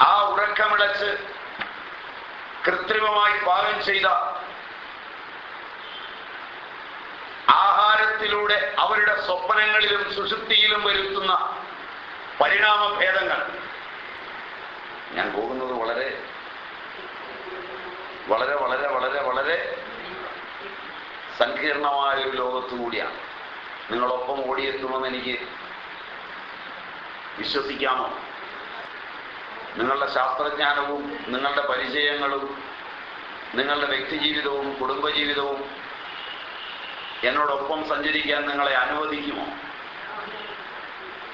ആ ഉറക്കമിളച്ച് കൃത്രിമമായി പാകം ചെയ്ത ആഹാരത്തിലൂടെ അവരുടെ സ്വപ്നങ്ങളിലും സുഷുപ്തിയിലും വരുത്തുന്ന പരിണാമ ഭേദങ്ങൾ ഞാൻ പോകുന്നത് വളരെ വളരെ വളരെ വളരെ വളരെ സങ്കീർണമായ ഒരു ലോകത്തു കൂടിയാണ്. നിങ്ങളൊപ്പം ഓടിയെത്തുമെന്ന് എനിക്ക് വിശ്വസിക്കാമോ? നിങ്ങളുടെ ശാസ്ത്രജ്ഞാനവും നിങ്ങളുടെ പരിചയങ്ങളും നിങ്ങളുടെ വ്യക്തിജീവിതവും കുടുംബജീവിതവും എന്നോടൊപ്പം സഞ്ചരിക്കാൻ നിങ്ങളെ അനുവദിക്കുമോ?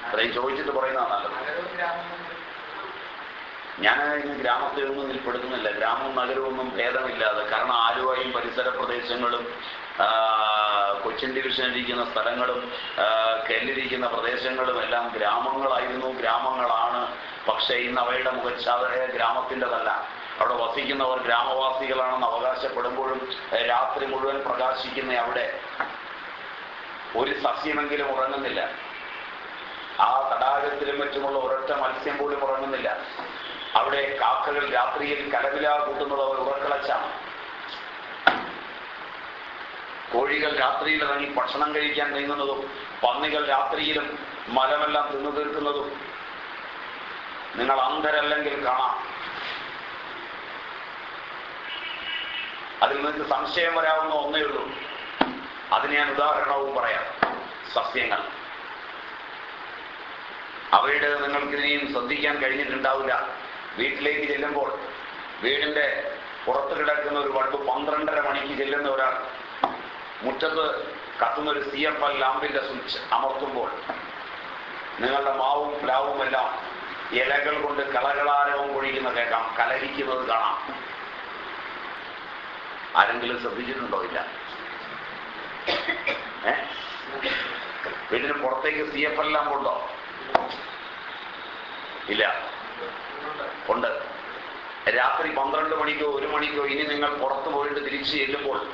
അത്രയും ചോദിച്ചിട്ട് പറയുന്നതാണ് ഞാൻ ഇന്ന് ഗ്രാമത്തിലൊന്നും നിൽപ്പെടുത്തുന്നില്ല. ഗ്രാമവും നഗരമൊന്നും ഭേദമില്ലാതെ കാരണം ആലുവയും പരിസര പ്രദേശങ്ങളും കൊച്ചിൻ ഡിവിഷനിരിക്കുന്ന സ്ഥലങ്ങളും കെല്ലിരിക്കുന്ന പ്രദേശങ്ങളും എല്ലാം ഗ്രാമങ്ങളായിരുന്നു. ഗ്രാമങ്ങളാണ് പക്ഷേ ഇന്ന് അവയുടെ മുഖച്ഛാതയ ഗ്രാമത്തിന്റെതല്ല. അവിടെ വസിക്കുന്നവർ ഗ്രാമവാസികളാണെന്ന് അവകാശപ്പെടുമ്പോഴും രാത്രി മുഴുവൻ പ്രകാശിക്കുന്ന അവിടെ ഒരു സസ്യമെങ്കിലും ഉറങ്ങുന്നില്ല. ആ തടാകത്തിലും മറ്റുമുള്ള ഒരൊറ്റ മത്സ്യം പോലും ഉറങ്ങുന്നില്ല. അവിടെ കാക്കകൾ രാത്രിയിൽ കലവില കൂട്ടുന്നത് അവർ ഉറക്കളച്ചാണ്. കോഴികൾ രാത്രിയിൽ ഇറങ്ങി ഭക്ഷണം കഴിക്കാൻ നീങ്ങുന്നതും പന്നികൾ രാത്രിയിലും മലമെല്ലാം തിന്നു തീർക്കുന്നതും നിങ്ങൾ അന്ധരല്ലെങ്കിൽ കാണാം. അതിൽ നിങ്ങൾക്ക് സംശയം വരാവുന്ന ഒന്നേ ഉള്ളൂ. അതിന് ഞാൻ ഉദാഹരണവും പറയാം. സസ്യങ്ങൾ. അവയുടെ നിങ്ങൾക്ക് ഇനിയും ശ്രദ്ധിക്കാൻ കഴിഞ്ഞിട്ടുണ്ടാവില്ല. വീട്ടിലേക്ക് ചെല്ലുമ്പോൾ വീടിന്റെ പുറത്ത് കിടക്കുന്ന ഒരു ബൾബ് പന്ത്രണ്ടര മണിക്ക് ചെല്ലുന്ന ഒരാൾ മുറ്റത്ത് കത്തുന്ന ഒരു സി എഫ് എൽ ലാമ്പിന്റെ സ്വിച്ച് അമർത്തുമ്പോൾ നിങ്ങളുടെ മാവും പ്ലാവും എല്ലാം ഇലകൾ കൊണ്ട് കളകളാരവും പൊഴിക്കുന്ന കേൾക്കാം. കലഹിക്കുന്നത് കാണാം. ആരെങ്കിലും ശ്രദ്ധിച്ചിട്ടുണ്ടോ? ഇല്ല. ഏ? വീടിന് പുറത്തേക്ക് സി എഫ് എല്ലാം ഉണ്ടോ ഇല്ല. ഉണ്ട്. രാത്രി പന്ത്രണ്ട് മണിക്കോ ഒരു മണിക്കോ ഇനി നിങ്ങൾ പുറത്തു പോയിട്ട് തിരിച്ചു ചെല്ലുമ്പോൾ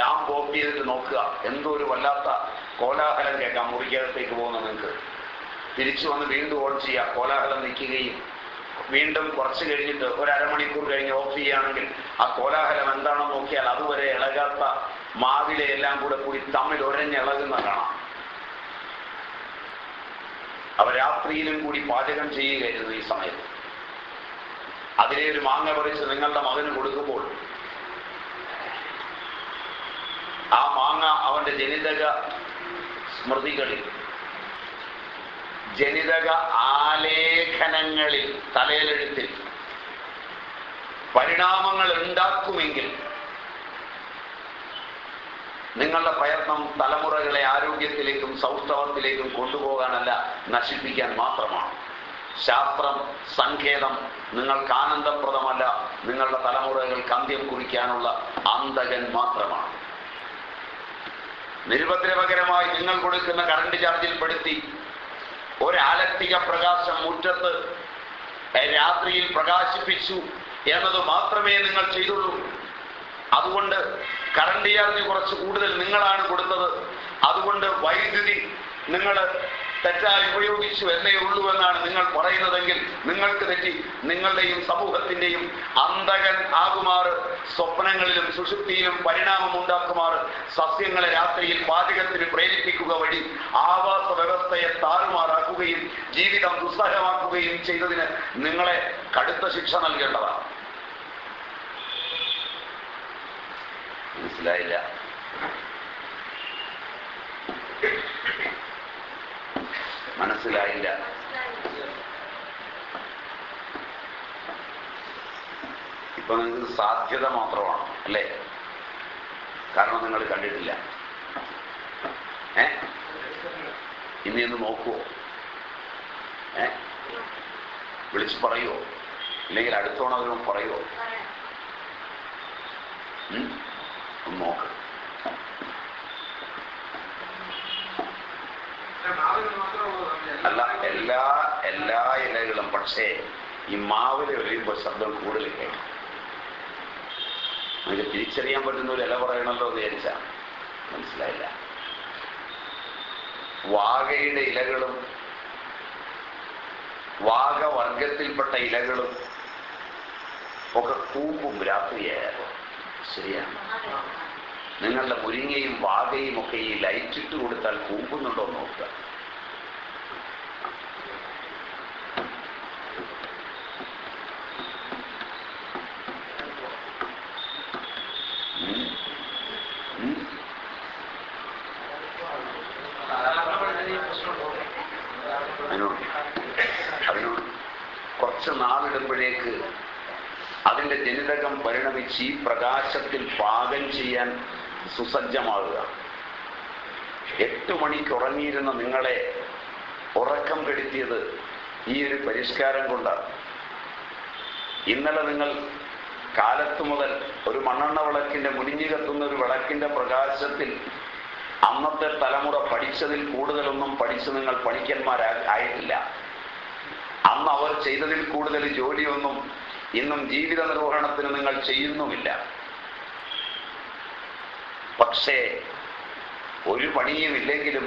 ആ കോപ്പി ചെയ്തിട്ട് നോക്കുക. എന്തോ ഒരു വല്ലാത്ത കോലാഹലം കേൾക്കാം. മുറിക്കകത്തേക്ക് പോകുന്ന നിങ്ങൾക്ക്. തിരിച്ചു വന്ന് വീണ്ടും ഓൺ ചെയ്യുക കോലാഹലം നിൽക്കുകയും വീണ്ടും കുറച്ച് കഴിഞ്ഞിട്ട് ഒരു അരമണിക്കൂർ കഴിഞ്ഞ് ഓഫ് ചെയ്യുകയാണെങ്കിൽ ആ കോലാഹലം എന്താണെന്ന് നോക്കിയാൽ അതുവരെ ഇളകാത്ത മാവിലെ എല്ലാം കൂടെ കൂടി തമ്മിൽ ഒരഞ്ഞിളകുന്ന കാണാം. അവ രാത്രിയിലും കൂടി പാചകം ചെയ്യുകയായിരുന്നു ഈ സമയത്ത് അതിലെ ഒരു മാങ്ങ പറിച്ച് നിങ്ങളുടെ മകന് കൊടുക്കുമ്പോൾ ആ മാങ്ങ അവന്റെ ജനിതക സ്മൃതികളിൽ ജനിതക ആലേഖനങ്ങളിൽ തലയിലെഴുത്തിൽ പരിണാമങ്ങൾ ഉണ്ടാക്കുമെങ്കിൽ നിങ്ങളുടെ പ്രയത്നം തലമുറകളെ ആരോഗ്യത്തിലേക്കും സൗഷ്ഠവത്തിലേക്കും കൊണ്ടുപോകാനല്ല നശിപ്പിക്കാൻ മാത്രമാണ്. ശാസ്ത്രം സങ്കേതം നിങ്ങൾക്ക് ആനന്ദപ്രദമല്ല. നിങ്ങളുടെ തലമുറകൾ അന്ത്യം കുറിക്കാനുള്ള അന്തകൻ മാത്രമാണ്. നിരുപദ്രവകരമായി നിങ്ങൾ കൊടുക്കുന്ന കറണ്ട് ചാർജിൽ പെടുത്തി ഒരാലക്തിക പ്രകാശം മുറ്റത്ത് രാത്രിയിൽ പ്രകാശിപ്പിച്ചു എന്നത് മാത്രമേ നിങ്ങൾ ചെയ്തുള്ളൂ. അതുകൊണ്ട് കറണ്ട് ചാർജ് കുറച്ച് കൂടുതൽ നിങ്ങളാണ് കൊടുത്തത്. അതുകൊണ്ട് വൈദ്യുതി നിങ്ങൾ തെറ്റായി ഉപയോഗിച്ചു എന്നേ ഉള്ളൂ എന്നാണ് നിങ്ങൾ പറയുന്നതെങ്കിൽ നിങ്ങൾക്ക് തെറ്റി. നിങ്ങളുടെയും സമൂഹത്തിന്റെയും അന്തകൻ ആകുമാർ സ്വപ്നങ്ങളിലും സുഷുപ്തിയിലും പരിണാമം ഉണ്ടാക്കുമാറ് സസ്യങ്ങളെ രാത്രിയിൽ പാചകത്തിന് പ്രേരിപ്പിക്കുക വഴി ആവാസ വ്യവസ്ഥയെ താറുമാറാക്കുകയും ജീവിതം ദുസ്സഹമാക്കുകയും ചെയ്തതിന് നിങ്ങളെ കടുത്ത ശിക്ഷ നൽകേണ്ടതാണ്. മനസ്സിലായില്ല? മനസ്സിലായില്ല. ഇപ്പൊ നിങ്ങൾക്ക് സാധ്യത മാത്രമാണ് അല്ലേ? കാരണം നിങ്ങൾ കണ്ടിട്ടില്ല. ഏ? ഇനി ഒന്ന് നോക്കുവോ? ഏ? വിളിച്ച് പറയുവോ? ഇല്ലെങ്കിൽ അടുത്തോണം അവരും പറയുവോ? ഒന്ന് നോക്ക്. അല്ല എല്ലാ എല്ലാ ഇലകളും പക്ഷേ ഈ മാവിൽ ഒഴിയുമ്പോൾ ശബ്ദം കൂടുതൽ കേൾക്കും നമുക്ക് തിരിച്ചറിയാൻ പറ്റുന്ന ഒരു ഇല പറയണല്ലോ എന്ന് വിചാരിച്ചാ. മനസ്സിലായില്ല. വാഗയുടെ ഇലകളും വാഗവർഗത്തിൽപ്പെട്ട ഇലകളും ഒക്കെ കൂപ്പും രാത്രിയായാലോ ശരിയാണ്. നിങ്ങളുടെ മുരിങ്ങയും വാഗയും ഒക്കെ ഈ ലൈറ്റിട്ട് കൊടുത്താൽ കൂമ്പുന്നുണ്ടോ നോക്കുക. ഈ പ്രകാശത്തിൽ പാകം ചെയ്യാൻ സുസജ്ജമാകുക എട്ട് മണിക്ക് ഉറങ്ങിയിരുന്ന നിങ്ങളെ ഉറക്കം കെടുത്തിയത് ഈ ഒരു പരിഷ്കാരം കൊണ്ടാണ്. ഇന്നലെ നിങ്ങൾ കാലത്ത് മുതൽ ഒരു മണ്ണെണ്ണ വിളക്കിന്റെ മുനിഞ്ഞു കത്തുന്ന ഒരു വിളക്കിന്റെ പ്രകാശത്തിൽ അന്നത്തെ തലമുറ പഠിച്ചതിൽ കൂടുതലൊന്നും പഠിച്ച് നിങ്ങൾ പണിക്കന്മാരായിട്ടില്ല അന്ന് അവർ ചെയ്തതിൽ കൂടുതൽ ജോലിയൊന്നും ഇന്നും ജീവിത നിർവഹണത്തിന് നിങ്ങൾ ചെയ്യുന്നുമില്ല. പക്ഷേ ഒരു പണിയും ഇല്ലെങ്കിലും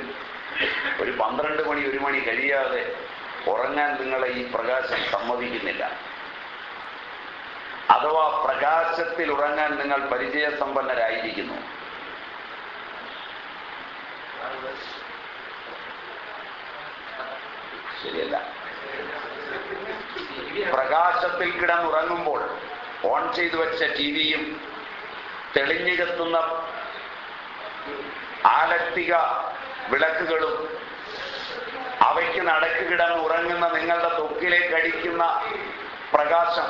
ഒരു പന്ത്രണ്ട് മണി ഒരു മണി കഴിയാതെ ഉറങ്ങാൻ നിങ്ങളെ ഈ പ്രകാശം സമ്മതിക്കുന്നില്ല. അഥവാ പ്രകാശത്തിൽ ഉറങ്ങാൻ നിങ്ങൾ പരിചയസമ്പന്നരായിരിക്കുന്നു. ശരിയല്ല. പ്രകാശത്തിൽ കിടന്നുറങ്ങുമ്പോൾ ഓൺ ചെയ്തു വെച്ച ടി വിയും തെളിഞ്ഞു കത്തുന്ന ആലക്തിക വിളക്കുകളും അവയ്ക്ക് നടക്ക് കിടന്ന് ഉറങ്ങുന്ന നിങ്ങളുടെ തൊക്കിലേക്ക് അടിക്കുന്ന പ്രകാശം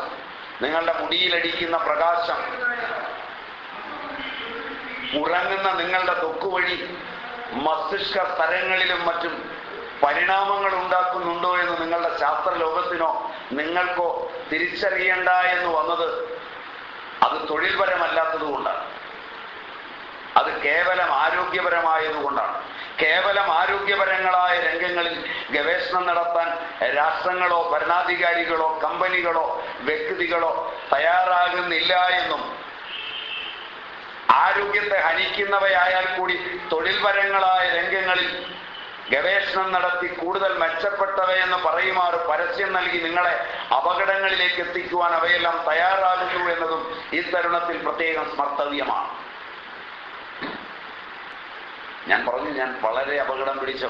നിങ്ങളുടെ മുടിയിലടിക്കുന്ന പ്രകാശം ഉറങ്ങുന്ന നിങ്ങളുടെ തൊക്കു വഴി മസ്തിഷ്ക സ്ഥലങ്ങളിലും മറ്റും പരിണാമങ്ങൾ ഉണ്ടാക്കുന്നുണ്ടോ എന്ന് നിങ്ങളുടെ ശാസ്ത്ര ലോകത്തിനോ നിങ്ങൾക്കോ തിരിച്ചറിയണ്ട എന്ന് വന്നത് അത് തൊഴിൽപരമല്ലാത്തതുകൊണ്ടാണ് അത് കേവലം ആരോഗ്യപരമായതുകൊണ്ടാണ് കേവലം ആരോഗ്യപരങ്ങളായ രംഗങ്ങളിൽ ഗവേഷണം നടത്താൻ രാഷ്ട്രങ്ങളോ ഭരണാധികാരികളോ കമ്പനികളോ വ്യക്തികളോ തയ്യാറാകുന്നില്ല എന്നും ആരോഗ്യത്തെ ഹനിക്കുന്നവയായാൽ കൂടി തൊഴിൽപരങ്ങളായ രംഗങ്ങളിൽ ഗവേഷണം നടത്തി കൂടുതൽ മെച്ചപ്പെട്ടവയെന്ന് പറയുമാറ് പരസ്യം നൽകി നിങ്ങളെ അപകടങ്ങളിലേക്ക് എത്തിക്കുവാൻ അവയെല്ലാം തയ്യാറാകുന്നു എന്നതും ഈ തരുണത്തിൽ പ്രത്യേകം സ്മർത്തവ്യമാണ്. ഞാൻ പറഞ്ഞു ഞാൻ വളരെ അപകടം പിടിച്ച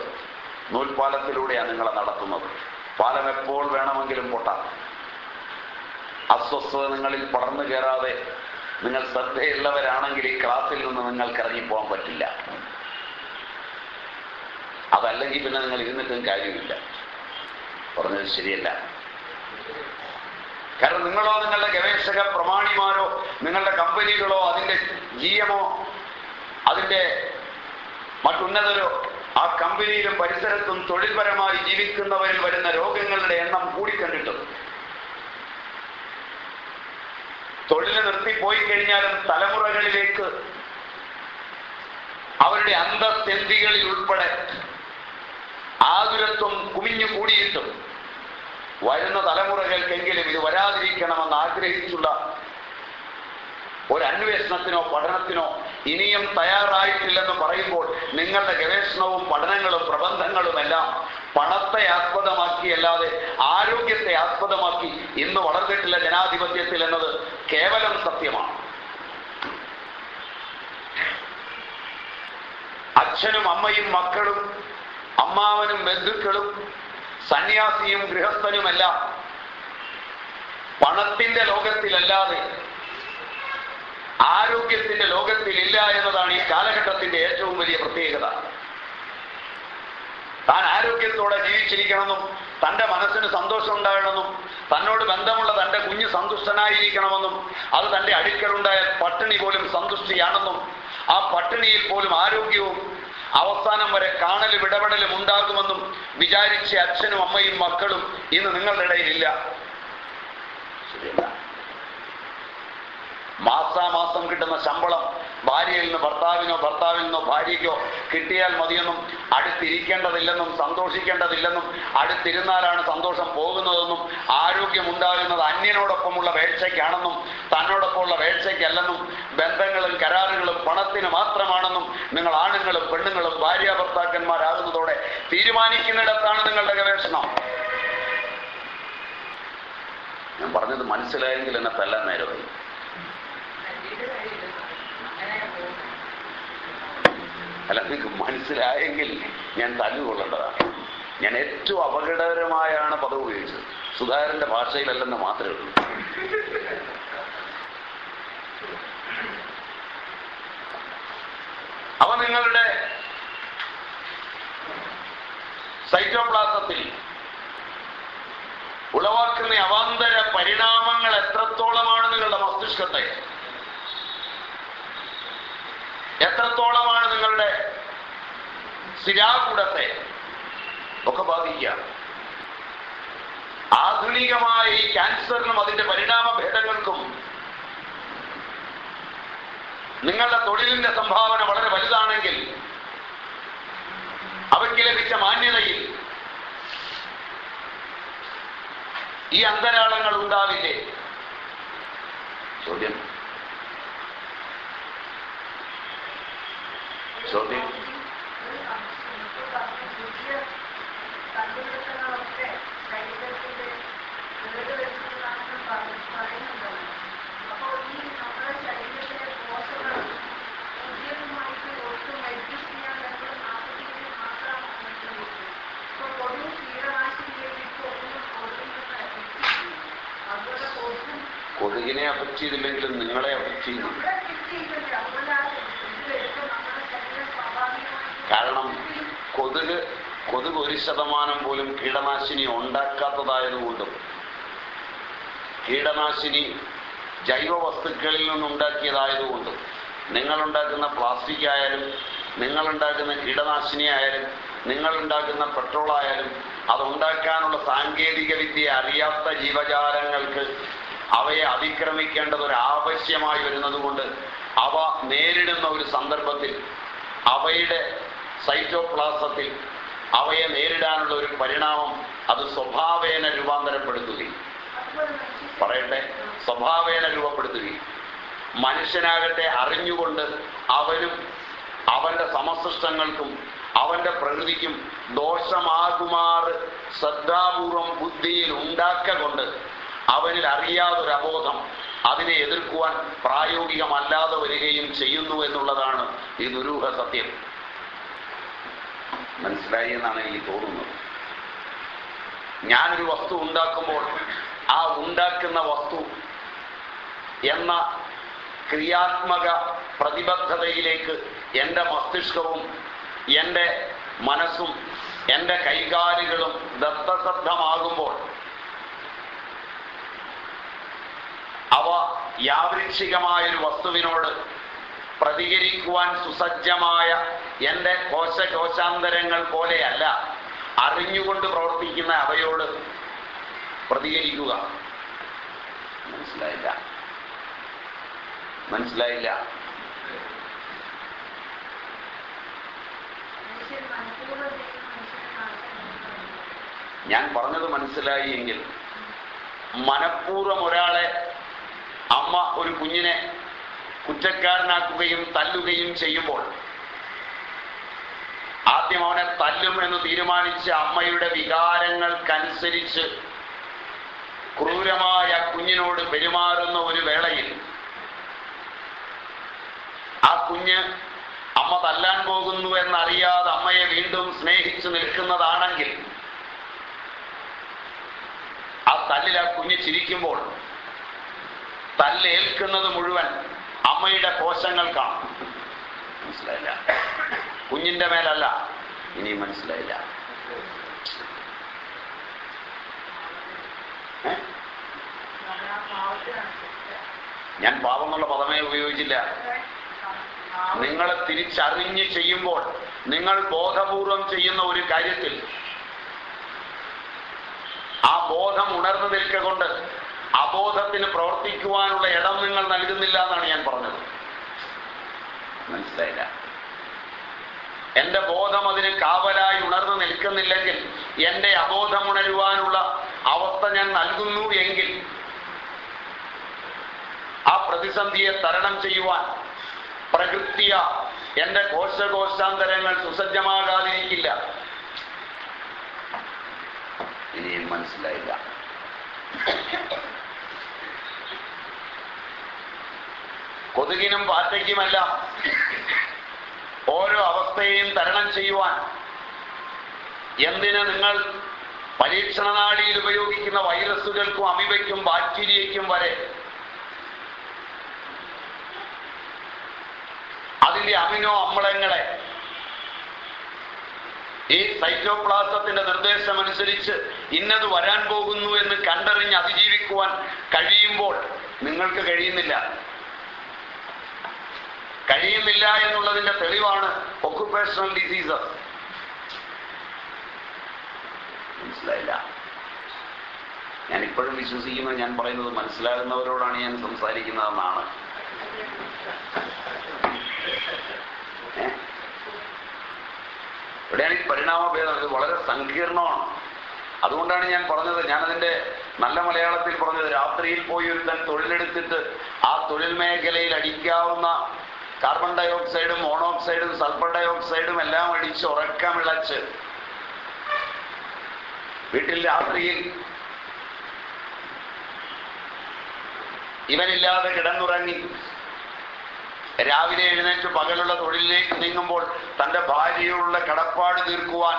നൂൽപാലത്തിലൂടെയാണ് നിങ്ങളെ നടത്തുന്നത്. പാലം എപ്പോൾ വേണമെങ്കിലും പൊട്ടാം. അസ്വസ്ഥത നിങ്ങളിൽ പടർന്നു കയറാതെ നിങ്ങൾ ശ്രദ്ധയുള്ളവരാണെങ്കിൽ ഈ ക്ലാസ്സിൽ നിന്ന് നിങ്ങൾക്ക് ഇറങ്ങിപ്പോകാൻ പറ്റില്ല. അതല്ലെങ്കിൽ പിന്നെ നിങ്ങൾ ഇരുന്നിട്ടും കാര്യമില്ല. പറഞ്ഞത് ശരിയല്ല. കാരണം നിങ്ങളോ നിങ്ങളുടെ ഗവേഷക പ്രമാണിമാരോ നിങ്ങളുടെ കമ്പനികളോ അതിന്റെ ജി എമോ അതിന്റെ മറ്റുന്നതരോ ആ കമ്പനിയിലും പരിസരത്തും തൊഴിൽപരമായി ജീവിക്കുന്നവരിൽ വരുന്ന രോഗങ്ങളുടെ എണ്ണം കൂടിക്കണ്ടിട്ടും. തൊഴിൽ നിർത്തിപ്പോയി കഴിഞ്ഞാലും തലമുറകളിലേക്ക് അവരുടെ അന്തസ്ഥന്തികളിൽ ഉൾപ്പെടെ ആതുരത്വം കുമിഞ്ഞു കൂടിയിട്ടും വരുന്ന തലമുറകൾക്കെങ്കിലും ഇത് വരാതിരിക്കണമെന്ന് ആഗ്രഹിച്ചുള്ള ഒരു അന്വേഷണത്തിനോ പഠനത്തിനോ ഇനിയും തയ്യാറായിട്ടില്ലെന്ന് പറയുമ്പോൾ നിങ്ങളുടെ ഗവേഷണവും പഠനങ്ങളും പ്രബന്ധങ്ങളും എല്ലാം പണത്തെ ആസ്പദമാക്കി അല്ലാതെ ആരോഗ്യത്തെ ആസ്പദമാക്കി ഇന്ന് വളർന്നിട്ടില്ല ജനാധിപത്യത്തിൽ എന്നത് കേവലം സത്യമാണ്. അച്ഛനും അമ്മയും മക്കളും അമ്മാവനും ബന്ധുക്കളും സന്യാസിയും ഗൃഹസ്ഥനുമല്ല പണത്തിന്റെ ലോകത്തിലല്ലാതെ ആരോഗ്യത്തിന്റെ ലോകത്തിലില്ല എന്നതാണ് ഈ കാലഘട്ടത്തിന്റെ ഏറ്റവും വലിയ പ്രത്യേകത. താൻ ആരോഗ്യത്തോടെ ജീവിച്ചിരിക്കണമെന്നും തന്റെ മനസ്സിന് സന്തോഷം ഉണ്ടാകണമെന്നും തന്നോട് ബന്ധമുള്ള തന്റെ കുഞ്ഞ് സന്തുഷ്ടനായിരിക്കണമെന്നും അത് തന്റെ അടുക്കളുണ്ടായ പട്ടിണി പോലും സന്തുഷ്ടിയാണെന്നും ആ പട്ടിണിയിൽ പോലും ആരോഗ്യവും അവസാനം വരെ കാണലും ഇടപെടലും ഉണ്ടാകുമെന്നും വിചാരിച്ച അച്ഛനും അമ്മയും മക്കളും ഇന്ന് നിങ്ങളുടെ ഇടയിലില്ല. ശരിയല്ല. മാസാമാസം കിട്ടുന്ന ശമ്പളം ഭാര്യയിൽ നിന്ന് ഭർത്താവിനോ ഭർത്താവിൽ നിന്നോ ഭാര്യയ്ക്കോ കിട്ടിയാൽ മതിയെന്നും അടുത്തിരിക്കേണ്ടതില്ലെന്നും സന്തോഷിക്കേണ്ടതില്ലെന്നും അടുത്തിരുന്നാലാണ് സന്തോഷം പോകുന്നതെന്നും ആരോഗ്യമുണ്ടാകുന്നത് അന്യനോടൊപ്പമുള്ള വേഴ്ചയ്ക്കാണെന്നും തന്നോടൊപ്പമുള്ള വേഴ്ചയ്ക്കല്ലെന്നും ബന്ധങ്ങളും കരാറുകളും പണത്തിന് മാത്രമാണെന്നും നിങ്ങൾ ആണുങ്ങളും പെണ്ണുങ്ങളും ഭാര്യ ഭർത്താക്കന്മാരാകുന്നതോടെ തീരുമാനിക്കുന്നിടത്താണ് നിങ്ങളുടെ ഗവേഷണം. ഞാൻ പറഞ്ഞത് മനസ്സിലായെങ്കിൽ എന്നെ തല്ലാൻ നേരമായി. അല്ല നിങ്ങൾക്ക് മനസ്സിലായെങ്കിൽ ഞാൻ തല്ലുകൊള്ളേണ്ടതാണ്. ഞാൻ ഏറ്റവും അപകടകരമായാണ് പദം ഉപയോഗിച്ചത്. സുധാകരന്റെ ഭാഷയിലല്ലെന്ന് മാത്രമേ ഉള്ളൂ. അവ നിങ്ങളുടെ സൈറ്റോപ്ലാസത്തിൽ ഉളവാക്കുന്ന അവാന്തര പരിണാമങ്ങൾ എത്രത്തോളമാണ് നിങ്ങളുടെ മസ്തിഷ്കത്തെ? എത്രത്തോളമാണ് നിങ്ങളുടെ സ്ഥിരാകൂടത്തെ ഒക്കെ ബാധിക്കുക? ആധുനികമായ ഈ ക്യാൻസറിനും അതിന്റെ പരിണാമ ഭേദങ്ങൾക്കും നിങ്ങളുടെ തൊഴിലിന്റെ സംഭാവന വളരെ വലുതാണെങ്കിൽ അവയ്ക്ക് ലഭിച്ച മാന്യതയിൽ ഈ അന്തരാളങ്ങൾ ഉണ്ടാവില്ലേ? ചോദ്യം. കൊതുകും കൊതുകിനെ അഫക്റ്റ് ചെയ്തില്ലെങ്കിലും നിങ്ങളെ അഫക്റ്റ് ചെയ്യുന്നു. കാരണം കൊതുക് കൊതുക് ഒരു ശതമാനം പോലും കീടനാശിനി ഉണ്ടാക്കാത്തതായതുകൊണ്ടും കീടനാശിനി ജൈവ വസ്തുക്കളിൽ നിന്നുണ്ടാക്കിയതായതുകൊണ്ടും നിങ്ങളുണ്ടാക്കുന്ന പ്ലാസ്റ്റിക് ആയാലും നിങ്ങളുണ്ടാക്കുന്ന കീടനാശിനി ആയാലും നിങ്ങളുണ്ടാക്കുന്ന പെട്രോൾ ആയാലും അതുണ്ടാക്കാനുള്ള സാങ്കേതിക വിദ്യ അറിയാത്ത ജീവജാലങ്ങൾക്ക് അവയെ അതിക്രമിക്കേണ്ടത് ഒരു ആവശ്യമായി വരുന്നതുകൊണ്ട് അവ നേരിടുന്ന ഒരു സന്ദർഭത്തിൽ അവയുടെ സൈറ്റോപ്ലാസത്തിൽ അവയെ നേരിടാനുള്ള ഒരു പരിണാമം അത് സ്വഭാവേന രൂപാന്തരപ്പെടുത്തുകയും. പറയട്ടെ? സ്വഭാവേന രൂപപ്പെടുത്തുകയും. മനുഷ്യനാകട്ടെ അറിഞ്ഞുകൊണ്ട് അവനും അവന്റെ സമസൃഷ്ടങ്ങൾക്കും അവന്റെ പ്രകൃതിക്കും ദോഷമാകുമാർ ശ്രദ്ധാപൂർവം ബുദ്ധിയിൽ ഉണ്ടാക്കൊണ്ട് അവനിൽ അറിയാതൊരു അബോധം അതിനെ എതിർക്കുവാൻ പ്രായോഗികമല്ലാതെ വരികയും ചെയ്യുന്നു എന്നുള്ളതാണ് ഈ ദുരൂഹ സത്യം. മനസ്സിലായി എന്നാണ് എനിക്ക് തോന്നുന്നത്. ഞാനൊരു വസ്തു ഉണ്ടാക്കുമ്പോൾ ആ ഉണ്ടാക്കുന്ന വസ്തു എന്ന ക്രിയാത്മക പ്രതിബദ്ധതയിലേക്ക് എന്റെ മസ്തിഷ്കവും എന്റെ മനസ്സും എന്റെ കൈകാലുകളും ദത്തശ്രദ്ധമാകുമ്പോൾ അവ യാവൃക്ഷികമായൊരു വസ്തുവിനോട് പ്രതികരിക്കുവാൻ സുസജ്ജമായ എന്റെ കോശകോശാന്തരങ്ങൾ പോലെയല്ല അറിഞ്ഞുകൊണ്ട് പ്രവർത്തിക്കുന്ന അവയോട് പ്രതികരിക്കുക. മനസ്സിലായില്ല? മനസ്സിലായില്ല? ഞാൻ പറഞ്ഞത് മനസ്സിലായി എങ്കിൽ മനഃപൂർവം ഒരാളെ അമ്മ ഒരു കുഞ്ഞിനെ കുറ്റക്കാരനാക്കുകയും തല്ലുകയും ചെയ്യുമ്പോൾ ആദ്യം അവനെ തല്ലും എന്ന് തീരുമാനിച്ച് അമ്മയുടെ വികാരങ്ങൾക്കനുസരിച്ച് ക്രൂരമായ കുഞ്ഞിനോട് പെരുമാറുന്ന ഒരു വേളയിൽ ആ കുഞ്ഞ് അമ്മ തല്ലാൻ പോകുന്നു എന്നറിയാതെ അമ്മയെ വീണ്ടും സ്നേഹിച്ചു നിൽക്കുന്നതാണെങ്കിൽ ആ തല്ലിൽ ആ കുഞ്ഞ് ചിരിക്കുമ്പോൾ തല്ലേൽക്കുന്നത് മുഴുവൻ അമ്മയുടെ കോശങ്ങൾക്കാണ്. മനസ്സിലായില്ല? കുഞ്ഞിന്റെ മേലല്ല. ഇനി മനസ്സിലായില്ല. ഞാൻ പാപം എന്നുള്ള പദമേ ഉപയോഗിച്ചില്ല. നിങ്ങളെ തിരിച്ചറിഞ്ഞ് ചെയ്യുമ്പോൾ നിങ്ങൾ ബോധപൂർവം ചെയ്യുന്ന ഒരു കാര്യത്തിൽ ആ ബോധം ഉണർന്നു നിൽക്കൊണ്ട് അബോധത്തിന് പ്രവർത്തിക്കുവാനുള്ള ഇടം നിങ്ങൾ നൽകുന്നില്ല എന്നാണ് ഞാൻ പറഞ്ഞത്. മനസ്സിലായില്ല? എന്റെ ബോധം അതിന് കാവലായി ഉണർന്നു നിൽക്കുന്നില്ലെങ്കിൽ എന്റെ അബോധം ഉണരുവാനുള്ള അവസ്ഥ ഞാൻ നൽകുന്നു എങ്കിൽ ആ പ്രതിസന്ധിയെ തരണം ചെയ്യുവാൻ പ്രകൃതിയ എന്റെ കോശകോശാന്തരങ്ങൾ സുസജ്ജമാകാതിരിക്കില്ല. ഇനിയും മനസ്സിലായില്ല. കൊതുകിനും പാറ്റയ്ക്കുമെല്ലാം. ഓരോ അവസ്ഥയെയും തരണം ചെയ്യുവാൻ എന്തിന് നിങ്ങൾ പരീക്ഷണ നാടിയിൽ ഉപയോഗിക്കുന്ന വൈറസുകൾക്കും അമിബയ്ക്കും ബാക്ടീരിയയ്ക്കും വരെ അതിന്റെ അമിനോ അമ്ലങ്ങളെ ഈ സൈറ്റോപ്ലാസത്തിന്റെ നിർദ്ദേശമനുസരിച്ച് ഇന്നത് വരാൻ പോകുന്നു എന്ന് കണ്ടറിഞ്ഞ് അതിജീവിക്കുവാൻ കഴിയുമ്പോൾ നിങ്ങൾക്ക് കഴിയുന്നില്ല. കഴിയുന്നില്ല എന്നുള്ളതിന്റെ തെളിവാണ് ഒക്കുപേഷണൽ ഡിസീസസ് മനസ്സിലായില്ല? ഞാൻ ഇപ്പോഴും വിശ്വസിക്കുന്നത് ഞാൻ പറയുന്നത് മനസ്സിലാകുന്നവരോടാണ് ഞാൻ സംസാരിക്കുന്നതെന്നാണ്? ഇവിടെയാണ് ഈ പരിണാമഭേദം ഇത് വളരെ സങ്കീർണമാണ്. അതുകൊണ്ടാണ് ഞാൻ പറഞ്ഞത് ഞാനതിന്റെ നല്ല മലയാളത്തിൽ പറഞ്ഞത് രാത്രിയിൽ പോയി ഒരുത്തൻ തൊഴിലെടുത്തിട്ട് ആ തൊഴിൽ മേഖലയിൽ അടിക്കാവുന്ന കാർബൺ ഡൈ ഓക്സൈഡും മോണോക്സൈഡും സൾഫർ ഡൈ ഓക്സൈഡും എല്ലാം അടിച്ച് ഉറക്കമിളച്ച് വീട്ടിൽ രാത്രിയിൽ ഇവനില്ലാതെ കിടന്നുറങ്ങി. രാവിലെ എഴുന്നേറ്റ് പകലുള്ള തൊഴിലിലേക്ക് നീങ്ങുമ്പോൾ തന്റെ ഭാര്യയോടുള്ള കടപ്പാട് തീർക്കുവാൻ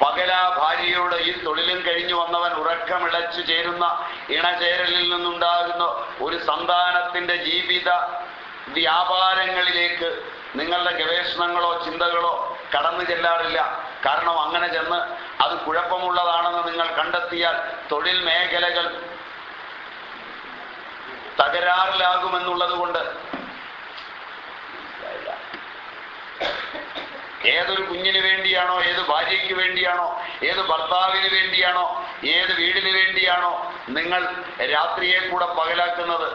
പകലാ ഭാര്യയോട് ഈ തൊഴിലും കഴിഞ്ഞു വന്നവൻ ഉറക്കമിളച്ചു ചേരുന്ന ഇണചേരലിൽ നിന്നുണ്ടാകുന്ന ഒരു സന്താനത്തിന്റെ ജീവിത വ്യാപാരങ്ങളിലേക്ക് നിങ്ങളുടെ ഗവേഷണങ്ങളോ ചിന്തകളോ കടന്നു ചെല്ലാറില്ല. കാരണം അങ്ങനെ ചെന്ന് അത് കുഴപ്പമുള്ളതാണെന്ന് നിങ്ങൾ കണ്ടെത്തിയാൽ തൊഴിൽ മേഖലകൾ തകരാറിലാകുമെന്നുള്ളത് കൊണ്ട് ഏതൊരു കുഞ്ഞിന് വേണ്ടിയാണോ ഏത് ഭാര്യയ്ക്ക് വേണ്ടിയാണോ ഏത് ഭർത്താവിന് വേണ്ടിയാണോ ഏത് വീടിന് വേണ്ടിയാണോ നിങ്ങൾ രാത്രിയെ കൂടെ പകലാക്കുന്നത്?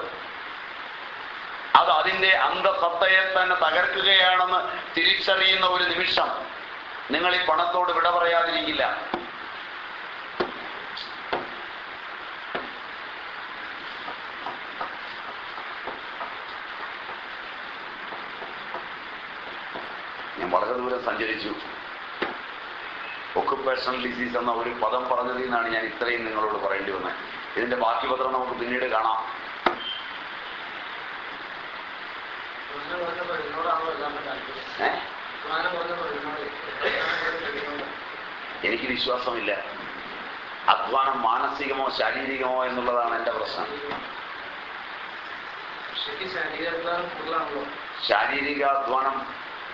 അത് അതിന്റെ അന്തസത്തയെ തന്നെ തകർക്കുകയാണെന്ന് തിരിച്ചറിയുന്ന ഒരു നിമിഷം നിങ്ങൾ ഈ പണത്തോട് വിട പറയാതിരിക്കില്ല. ഞാൻ വളരെ ദൂരം സഞ്ചരിച്ചു. ഒക്കുപേഷണൽ ഡിസീസ് എന്ന ഒരു പദം പറഞ്ഞതിൽ നിന്നാണ് ഞാൻ ഇത്രയും നിങ്ങളോട് പറയേണ്ടി വന്നത്. ഇതിന്റെ ബാക്കി പത്രം നമുക്ക് പിന്നീട് കാണാം. എനിക്ക് വിശ്വാസമില്ല. അധ്വാനം മാനസികമോ ശാരീരികമോ എന്നുള്ളതാണ് എന്റെ പ്രശ്നം. ശാരീരിക അധ്വാനം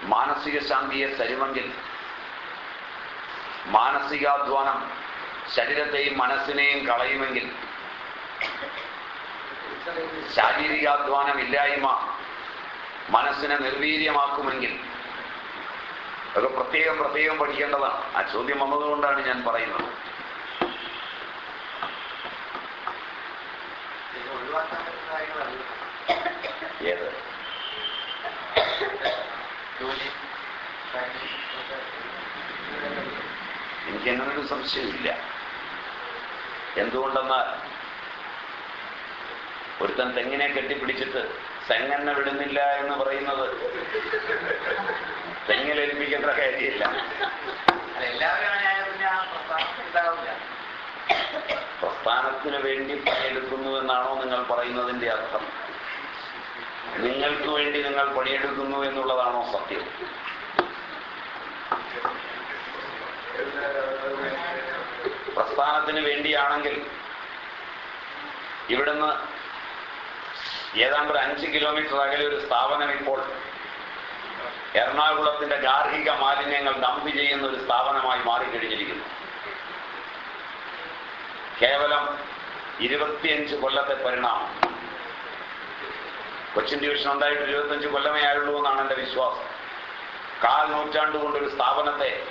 മാനസിക ശാന്തിയെ തരുമെങ്കിൽ മാനസികാധ്വാനം ശരീരത്തെയും മനസ്സിനെയും കളയുമെങ്കിൽ ശാരീരികാധ്വാനം ഇല്ലായ്മ മനസ്സിനെ നിർവീര്യമാക്കുമെങ്കിൽ അതൊക്കെ പ്രത്യേകം പ്രത്യേകം പഠിക്കേണ്ടതാണ്. ആ ചോദ്യം വന്നതുകൊണ്ടാണ് ഞാൻ പറയുന്നത്. ഏത്? എനിക്ക് അങ്ങനൊരു സംശയമില്ല എന്തുകൊണ്ടെന്നാൽ ഒരുത്തൻ തെങ്ങിനെ കെട്ടിപ്പിടിച്ചിട്ട് തെങ്ങെന്നെ വിടുന്നില്ല എന്ന് പറയുന്നത്. തെങ്ങിലേൽപ്പിക്കേണ്ട കാര്യമില്ല. പ്രസ്ഥാനത്തിന് വേണ്ടി പണിയെടുക്കുന്നു എന്നാണോ നിങ്ങൾ പറയുന്നതിന്റെ അർത്ഥം? നിങ്ങൾക്ക് വേണ്ടി നിങ്ങൾ പണിയെടുക്കുന്നു എന്നുള്ളതാണോ സത്യം? പ്രസ്ഥാനത്തിന് വേണ്ടിയാണെങ്കിൽ ഇവിടുന്ന് ഏതാണ്ട് ഒരു അഞ്ച് കിലോമീറ്റർ അകലെ ഒരു സ്ഥാപനം ഇപ്പോൾ എറണാകുളത്തിന്റെ ഗാർഹിക മാലിന്യങ്ങൾ ഡംപ് ചെയ്യുന്ന ഒരു സ്ഥാപനമായി മാറിക്കഴിഞ്ഞിരിക്കുന്നു. കേവലം ഇരുപത്തിയഞ്ച് കൊല്ലത്തെ പരിണാമം. കൊച്ചിൻ ഡിവിഷൻ ഉണ്ടായിട്ട് ഇരുപത്തിയഞ്ച് കൊല്ലമേ ആയുള്ളൂ എന്നാണ് എന്റെ വിശ്വാസം. കാൽ നൂറ്റാണ്ട് കൊണ്ടൊരു സ്ഥാപനത്തെ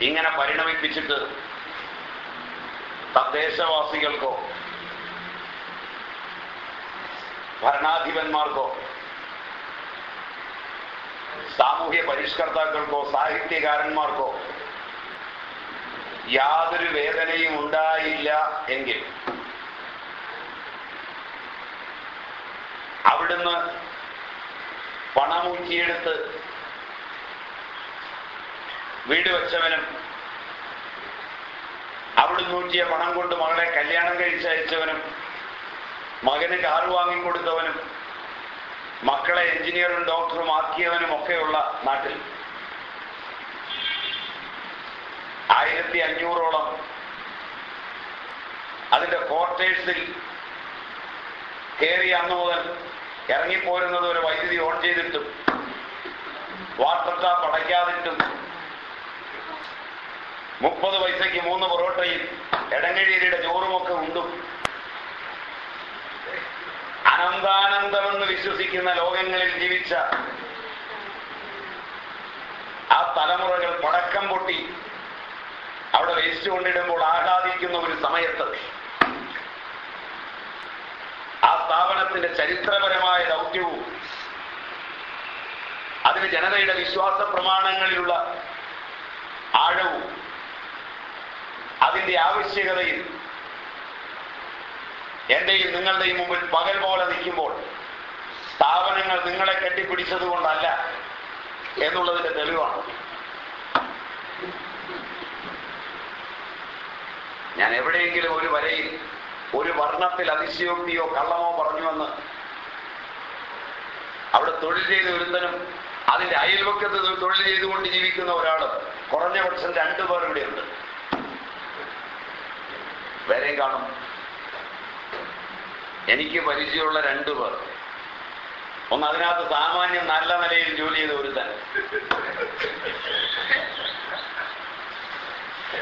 ഇങ്ങനെ പരിണമിപ്പിച്ചിട്ട് തദ്ദേശവാസികൾക്കോ ഭരണാധിപന്മാർക്കോ? സാമൂഹ്യ പരിഷ്കർത്താക്കൾക്കോ സാഹിത്യകാരന്മാർക്കോ? യാതൊരു വേദനയും ഉണ്ടായില്ല എങ്കിൽ അവിടുന്ന് പണമൂക്കിയെടുത്ത് വീട് വെച്ചവനും അവിടുന്ന് ഊറ്റിയ പണം കൊണ്ട് മകളെ കല്യാണം കഴിച്ചയച്ചവനും മകന് കാർ വാങ്ങി കൊടുത്തവനും മക്കളെ എഞ്ചിനീയറും ഡോക്ടറും ആക്കിയവനും ഒക്കെയുള്ള നാട്ടിൽ. ആയിരത്തി അഞ്ഞൂറോളം അതിന്റെ ക്വാർട്ടേഴ്സിൽ കയറി അന്ന് മുതൽ ഇറങ്ങിപ്പോരുന്നത് ഒരു വൈദ്യുതി ഓൺ ചെയ്തിട്ടും വാട്ടർ പടയ്ക്കാതിട്ടും മുപ്പത് പൈസയ്ക്ക് മൂന്ന് പൊറോട്ടയും എടങ്ങഴിയുടെ ചോറുമൊക്കെ ഉണ്ടും. അനന്താനന്ദമെന്ന് വിശ്വസിക്കുന്ന ലോകങ്ങളിൽ ജീവിച്ച ആ തലമുറകൾ പടക്കം പൊട്ടി. അവിടെ വേസ്റ്റ് കൊണ്ടിടുമ്പോൾ ആഹ്ലാദിക്കുന്ന ഒരു സമയത്ത് ആ സ്ഥാപനത്തിന്റെ ചരിത്രപരമായ ദൗത്യവും അതിന് ജനതയുടെ വിശ്വാസ പ്രമാണങ്ങളിലുള്ള ആഴവും അതിന്റെ ആവശ്യകതയും എന്റെയും നിങ്ങളുടെയും മുമ്പിൽ പകൽ പോലെ നിൽക്കുമ്പോൾ സ്ഥാപനങ്ങൾ നിങ്ങളെ കെട്ടിപ്പിടിച്ചത് കൊണ്ടല്ല എന്നുള്ളതിന്റെ തെളിവാണ്. ഞാൻ എവിടെയെങ്കിലും ഒരു വരയിൽ ഒരു വർണത്തിൽ അതിശയോക്തിയോ കള്ളമോ പറഞ്ഞുവെന്ന് അവിടെ തൊഴിൽ ചെയ്ത ഒരുത്തനും അതിന്റെ അയൽവക്കത്ത് തൊഴിൽ ചെയ്തുകൊണ്ട് ജീവിക്കുന്ന ഒരാൾ കുറഞ്ഞ പക്ഷം രണ്ടു ഇവിടെയുണ്ട് വേറെയും കാണും. എനിക്ക് പരിചയമുള്ള രണ്ടു പേർ. ഒന്ന് അതിനകത്ത് സാമാന്യം നല്ല നിലയിൽ ജോലി ചെയ്ത തന്നെ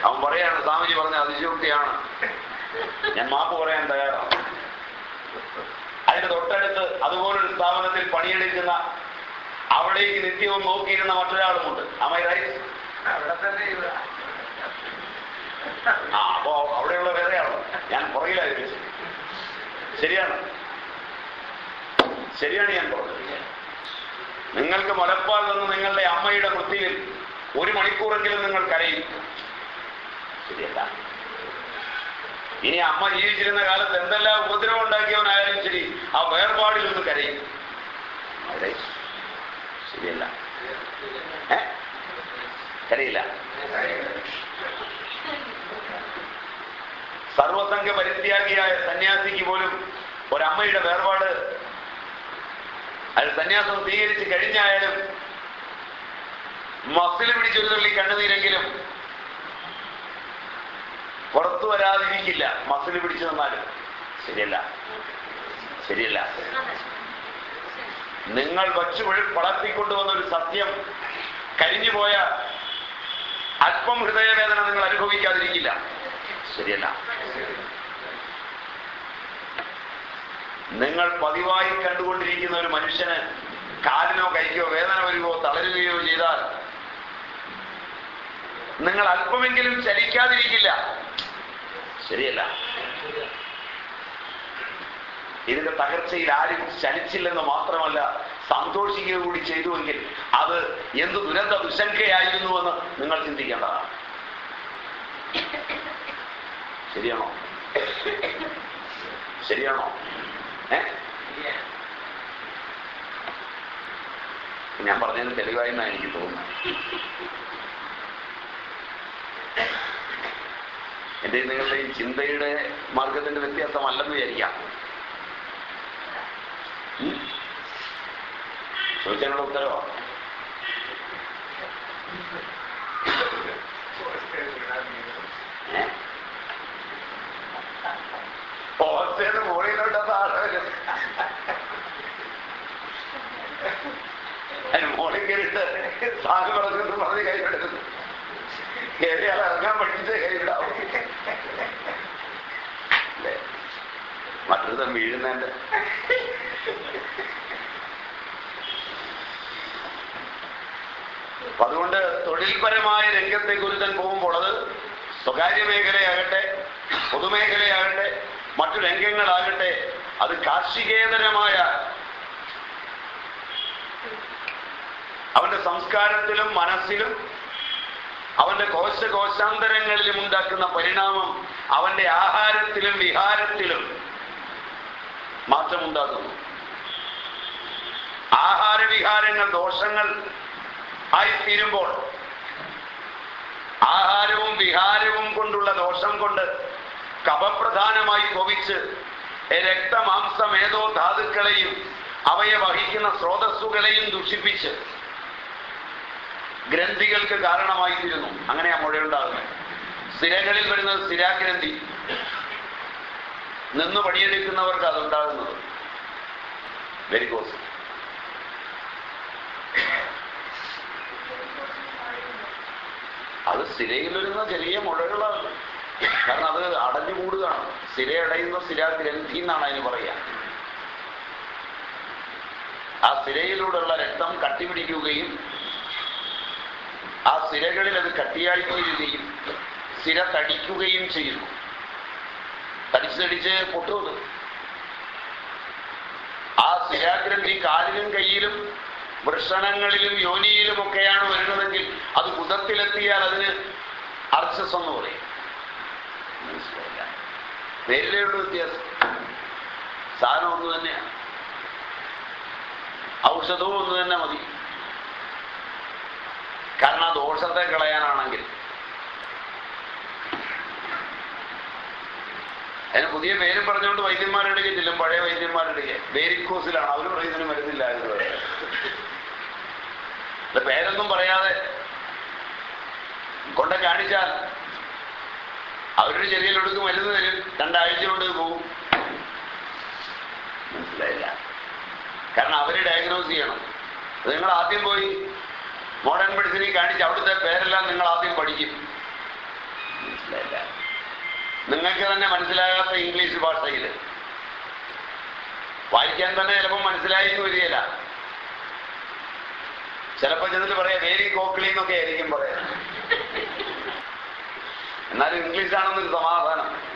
അവൻ പറയാണ് സ്വാമിജി പറഞ്ഞ അതിശയോക്തിയാണ്. ഞാൻ മാപ്പ് പറയാൻ തയ്യാറാണ്. അതിന്റെ തൊട്ടടുത്ത് അതുപോലൊരു സ്ഥാപനത്തിൽ പണിയെടുക്കുന്ന അവിടേക്ക് നിത്യവും നോക്കിയിരുന്ന മറ്റൊരാളുമുണ്ട്. അമൈ റൈറ്റ് ആ അപ്പോ അവിടെയുള്ള വേറെയാണോ ഞാൻ പുറകിലായിരുന്നു ശരിയാണ്. ശരിയാണ് ഞാൻ പറഞ്ഞത്. നിങ്ങൾക്ക് മുലപ്പാൽ നിന്ന് നിങ്ങളുടെ അമ്മയുടെ വൃത്തിയിൽ ഒരു മണിക്കൂറെങ്കിലും നിങ്ങൾ കരയും. ശരിയല്ല. ഇനി അമ്മ ജീവിച്ചിരുന്ന കാലത്ത് എന്തെല്ലാം ഉപദ്രവം ഉണ്ടാക്കിയവനായാലും ശരി ആ വേർപാടിൽ നിന്ന് കരയും. ശരിയല്ല. കരയില്ല. സർവസംഘ പരിത്യാഗിയായ സന്യാസിക്ക് പോലും ഒരമ്മയുടെ വേർപാട്. അത് സന്യാസം സ്വീകരിച്ച് കഴിഞ്ഞായാലും മസിൽ പിടിച്ചൊരു തുള്ളി കണ്ണുനീരെങ്കിലും പുറത്തു വരാതിരിക്കില്ല. മസിൽ പിടിച്ചു നിന്നാലും. ശരിയല്ല. ശരിയല്ല. നിങ്ങൾ വച്ചു വളർത്തിക്കൊണ്ടുവന്ന ഒരു സത്യം കരിഞ്ഞുപോയ അല്പം ഹൃദയവേദന നിങ്ങൾ അനുഭവിക്കാതിരിക്കില്ല. ശരിയല്ല. നിങ്ങൾ പതിവായി കണ്ടുകൊണ്ടിരിക്കുന്ന ഒരു മനുഷ്യന് കാലിനോ കൈക്കോ വേദന വരുകയോ തളരുകയോ ചെയ്താൽ നിങ്ങൾ അല്പമെങ്കിലും ചലിക്കാതിരിക്കില്ല. ശരിയല്ല. ഇതിന്റെ തകർച്ചയിൽ ആരും ചലിച്ചില്ലെന്ന് മാത്രമല്ല സന്തോഷിക്കുക കൂടി ചെയ്തുവെങ്കിൽ അത് എന്ത് ദുരന്ത ദുശങ്കയായിരുന്നുവെന്ന് നിങ്ങൾ ചിന്തിക്കേണ്ടതാണ്. ശരിയാണോ? ശരിയാണോ? ഏ? ഞാൻ പറഞ്ഞതിന് തെളിവായി എന്നാണ് എനിക്ക് തോന്നുന്നത്. എന്റെ നിങ്ങളുടെ ഈ ചിന്തയുടെ മാർഗത്തിന്റെ വ്യത്യാസമല്ലെന്ന് വിചാരിക്കാം? ചോദിക്കാനുള്ള ഉത്തരവോ ഏ പോസ്റ്റേന്ന് മുകളിലോട്ട് താഴെ വരും മുകളിൽ കയറിയിട്ട് സാധനം പറഞ്ഞിട്ട് പറഞ്ഞ് കൈവിടുന്നു കയറിയാൽ ഇറങ്ങാൻ പഠിച്ചിട്ട് കൈവിടാവും? മറ്റൊരു വീഴുന്നതിന്റെ. അപ്പൊ അതുകൊണ്ട് തൊഴിൽപരമായ രംഗത്തെ കുരുതൻ പോകുമ്പോൾ അത് സ്വകാര്യ മേഖലയാകട്ടെ പൊതുമേഖലയാകട്ടെ മറ്റു രംഗങ്ങളാകട്ടെ അത് കാർഷികേതരമായ അവന്റെ സംസ്കാരത്തിലും മനസ്സിലും അവന്റെ കോശ കോശാന്തരങ്ങളിലും ഉണ്ടാക്കുന്ന പരിണാമം അവന്റെ ആഹാരത്തിലും വിഹാരത്തിലും മാറ്റമുണ്ടാക്കുന്നു ആഹാരവിഹാരങ്ങൾ ദോഷങ്ങൾ ആയിത്തീരുമ്പോൾ ആഹാരവും വിഹാരവും കൊണ്ടുള്ള ദോഷം കൊണ്ട് കപപ്രധാനമായി കൊവിച്ച് രക്തമാംസമേതോ ധാതുക്കളെയും അവയെ വഹിക്കുന്ന സ്രോതസ്സുകളെയും ദുഷിപ്പിച്ച് ഗ്രന്ഥികൾക്ക് കാരണമായിത്തീരുന്നു അങ്ങനെയാ മുഴയുണ്ടാകുന്നത്. സ്ഥിരകളിൽ വരുന്നത് സ്ഥിരാഗ്രന്ഥി നിന്ന് പണിയെടുക്കുന്നവർക്ക് അതുണ്ടാകുന്നത്. വെരിക്കോസ് അത് സ്ഥിരയിൽ വരുന്ന ചെറിയ മുഴകളാണ്. കാരണം അത് അടഞ്ഞുകൂടുകയാണ്. സ്ഥിര അടയുന്ന സ്ഥിരാഗ്രന്ഥി എന്നാണ് അതിന് പറയുക ആ സ്ഥിരയിലൂടെയുള്ള രക്തം കട്ടിപിടിക്കുകയും ആ സിരകളിൽ അത് കട്ടിയായി തീരുകയും സിര തടിക്കുകയും ചെയ്യുന്നു. തടിച്ച് തടിച്ച് പൊട്ടുന്നു ആ സിരാഗ്രന്ഥി കാലിലും കയ്യിലും വൃഷണങ്ങളിലും യോനിയിലും ഒക്കെയാണ് വരുന്നതെങ്കിൽ അത് കുതത്തിലെത്തിയാൽ അതിന് അർച്ചസ് എന്ന് പറയും. മനസ്സിലായില്ല? പേരിലുള്ള വ്യത്യാസം. സാധനം ഒന്ന് തന്നെയാണ്. ഔഷധവും ഒന്ന് തന്നെ മതി. കാരണം ആ ദോഷത്തെ കളയാനാണെങ്കിൽ. അതിന് പുതിയ പേരും പറഞ്ഞുകൊണ്ട് വൈദ്യന്മാരുടെ പഴയ വൈദ്യന്മാരുടെ വേരിക്കോസിലാണ്. അവർ പറയുന്നതിന് മരുന്നില്ല ഇത് പേരൊന്നും പറയാതെ കൊണ്ട കാണിച്ചാൽ അവരൊരു ചെറിയലൊടുക്ക് മരുന്ന് തരും. രണ്ടാഴ്ച കൊണ്ട് പോകും മനസ്സിലായില്ല. കാരണം അവർ ഡയഗ്നോസ് ചെയ്യണം. നിങ്ങൾ ആദ്യം പോയി മോഡേൺ മെഡിസിനിൽ കാണിച്ച് അവിടുത്തെ പേരെല്ലാം നിങ്ങൾ ആദ്യം പഠിക്കും. മനസ്സിലായില്ല. നിങ്ങൾക്ക് തന്നെ മനസ്സിലാകാത്ത ഇംഗ്ലീഷ് ഭാഷയിൽ വായിക്കാൻ തന്നെ ചിലപ്പോൾ മനസ്സിലായെന്ന് വരികയില്ല. ചിലപ്പോ ചെന്നിട്ട് പറയാം വേരി കോക്കിളി എന്നൊക്കെ ആയിരിക്കും പറയാം. എന്നാലും ഇംഗ്ലീഷാണെന്നൊരു സമാധാനം.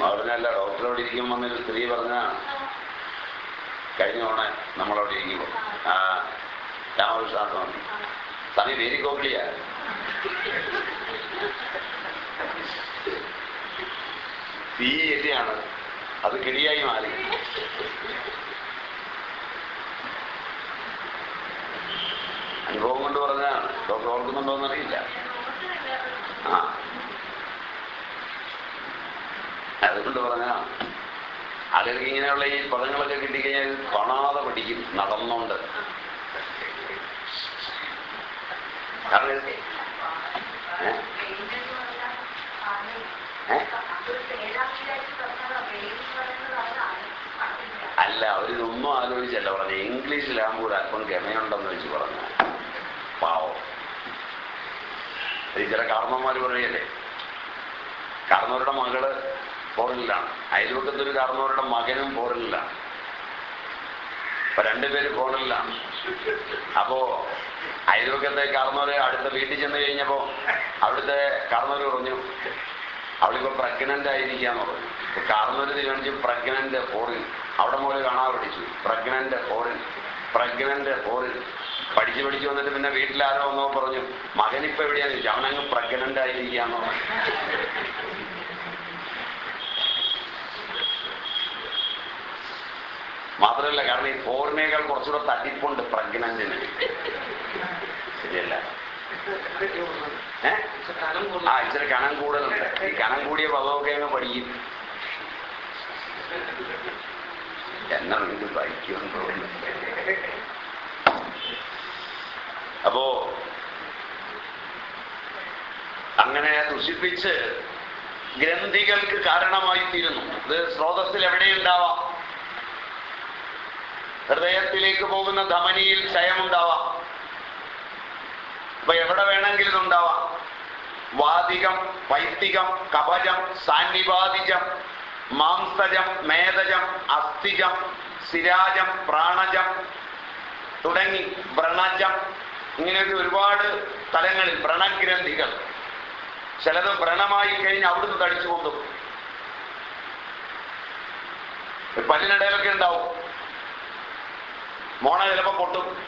പറഞ്ഞല്ല ഡോക്ടറോട് ഇരിക്കുമ്പോൾ ഒരു സ്ത്രീ പറഞ്ഞ കഴിഞ്ഞ തവണ നമ്മളവിടെ ഇരിക്കുമ്പോൾ ആ രാമകൃഷ്ണാസ്വാമി സ്വാമി വേരി കോക്കിളിയാ തീ എലിയാണ് അത് കിളിയായി മാറി. അനുഭവം കൊണ്ട് പറഞ്ഞാണ് ഡോക്ടർ ഓർക്കുന്നുണ്ടോ എന്നറിയില്ല. ആ. അതുകൊണ്ട് പറഞ്ഞ ആളുകൾക്ക് ഇങ്ങനെയുള്ള ഈ പദങ്ങളൊക്കെ കിട്ടിക്കഴിഞ്ഞാൽ കാണാതെ പഠിക്കും നടന്നുകൊണ്ട്? അല്ല അവരിതൊന്നും ആലോചിച്ചല്ല. പറഞ്ഞു ഇംഗ്ലീഷിലാകുമ്പോൾ ഒരു അല്പം ഗമയുണ്ടെന്ന് വെച്ച് പറഞ്ഞു. പാവം. ചില കാർമ്മന്മാർ പറയല്ലേ? കാരണവരുടെ മകൾ ഫോറിനിലാണ് അയൽവക്കത്തൊരു കാരണവരുടെ മകനും ഫോറിനിലാണ് അപ്പൊ രണ്ടുപേര് ഫോറിനിലാണ് അപ്പോ അയൽവക്കത്തെ കാരണവര് അടുത്ത വീട്ടിൽ ചെന്ന് കഴിഞ്ഞപ്പോ അവിടുത്തെ കാരണവര് പറഞ്ഞു അവളിപ്പോ പ്രഗ്നന്റ് ആയിരിക്കാന്ന് പറഞ്ഞു. കാർന്നവര് തീരുമാനിച്ചു പ്രഗ്നന്റ് ഫോറിൻ അവിടെ മുകളിൽ കാണാൻ പഠിച്ചു പ്രഗ്നന്റ് ഫോറിൻ പ്രഗ്നന്റ് ഫോറിൻ പഠിച്ചു പഠിച്ചു വന്നിട്ട് പിന്നെ വീട്ടിലാരോ വന്നോ പറഞ്ഞു മകനിപ്പോ എവിടെയാന്ന് ചോദിച്ചു അവനങ്ങ് പ്രഗ്നന്റ് ആയിരിക്കാന്ന് പറഞ്ഞു. മാത്രമല്ല കാരണം ഈ ഫോറിനേക്കാൾ കുറച്ചുകൂടെ തട്ടിപ്പുണ്ട് പ്രഗ്നന്റിന്. ശരിയല്ല. ആ ഇച്ചിരി കനം കൂടുതലുണ്ട്. ഈ കനം കൂടിയ പദമൊക്കെ അങ്ങ് പഠിക്കും. എന്നാണ് ഇത് സഹിക്കുമെന്ന് അപ്പോ അങ്ങനെ ദുഷിപ്പിച്ച് ഗ്രന്ഥികൾക്ക് കാരണമായി തീരുന്നു ഇത് സ്രോതസ്സിൽ എവിടെയുണ്ടാവാം? ഹൃദയത്തിലേക്ക് പോകുന്ന ധമനിയിൽ ക്ഷയമുണ്ടാവാം അപ്പൊ എവിടെ വേണമെങ്കിലും ഉണ്ടാവാം. വാതികം വൈത്തികം കവചം സാന്നിപാതിജം മാംസജം മേധജം അസ്ഥിജം സിരാജം പ്രാണജം തുടങ്ങി വ്രണജം. ഇങ്ങനെയൊക്കെ ഒരുപാട് തലങ്ങളിൽ വ്രണഗ്രന്ഥികൾ. ചിലത് വ്രണമായി കഴിഞ്ഞ് അവിടുന്ന് തടിച്ചു കൊണ്ടും പല്ലിനിടയിലൊക്കെ ഉണ്ടാവും മോണ ചിലപ്പോ പൊട്ടും.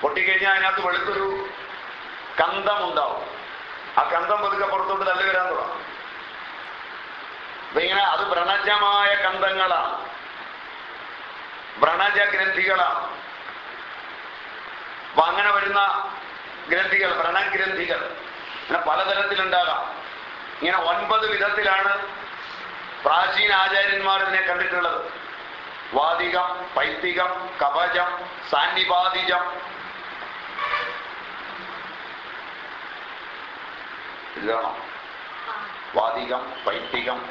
പൊട്ടിക്കഴിഞ്ഞാൽ അതിനകത്ത് വെളുത്തൊരു കന്തം ഉണ്ടാവും. ആ കന്തം പതുക്കെ പുറത്തോട്ട് തള്ളി വരാൻ തുടങ്ങും. ഇങ്ങനെ അത് വ്രണജമായ കന്തങ്ങളാണ്. വ്രണജ ഗ്രന്ഥികളാണ്. അപ്പൊ അങ്ങനെ വരുന്ന ഗ്രന്ഥികൾ വ്രണഗ്രന്ഥികൾ ഇങ്ങനെ പലതരത്തിലുണ്ടാകാം. ഇങ്ങനെ ഒൻപത് വിധത്തിലാണ് പ്രാചീന ആചാര്യന്മാർ ഇതിനെ കണ്ടിട്ടുള്ളത്. വാദികം പൈത്തികം കവചം സാന്നിപാതിജം ഇതാണോ? വാദികം പൈത്തികം